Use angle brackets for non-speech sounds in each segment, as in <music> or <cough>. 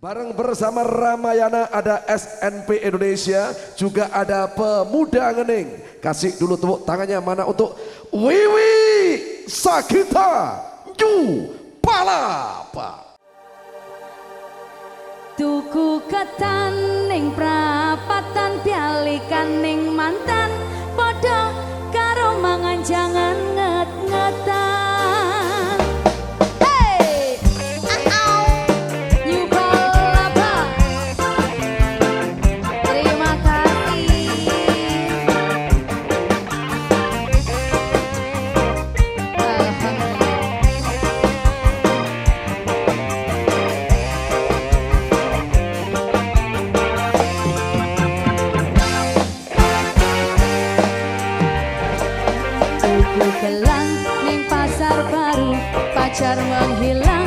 Bareng bersama Ramayana ada SNP Indonesia, juga ada pemuda ngening. Kasih dulu tepuk tangannya mana untuk Wiwi Sakita Ju Palapa. Tuku ketan ning prapatan pialikan ning mantan podong Aku gelang ning pasar baru Pacar menghilang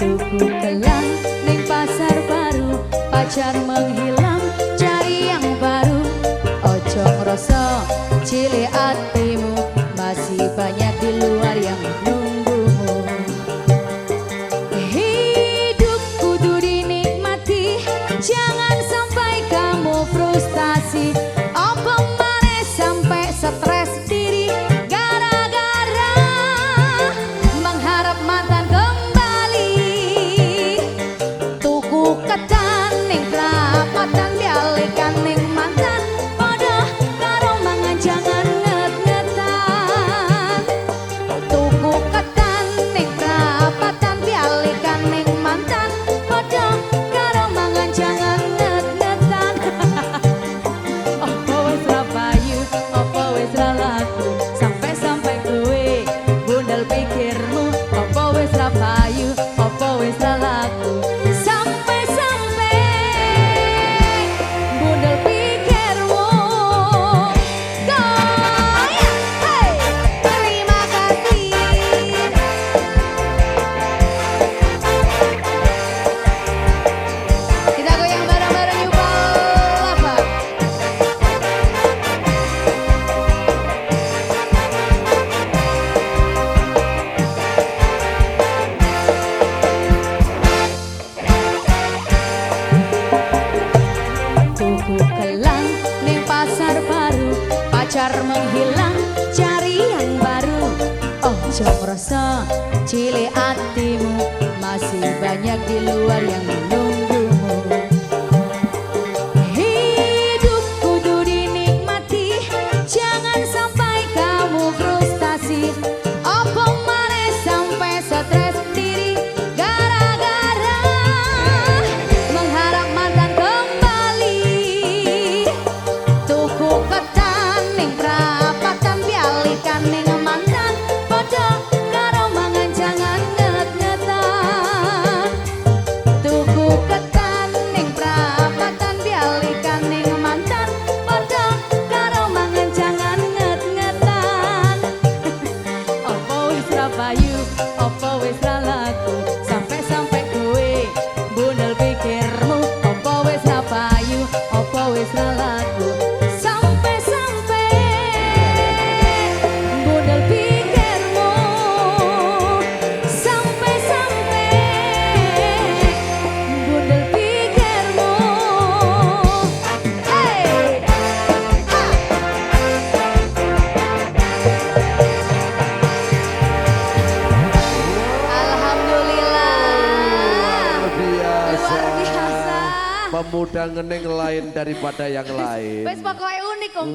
Tuku telan ning pasar baru Pacar menghilang cari yang baru. Ojo ngerosok cilik pacar menghilang cari yang baru. Oh jong rasa cile hatimu masih banyak di luar yang dulu. up by you, always love. Pemuda ngening lain daripada yang <laughs> lain. Wes pokoknya unik om.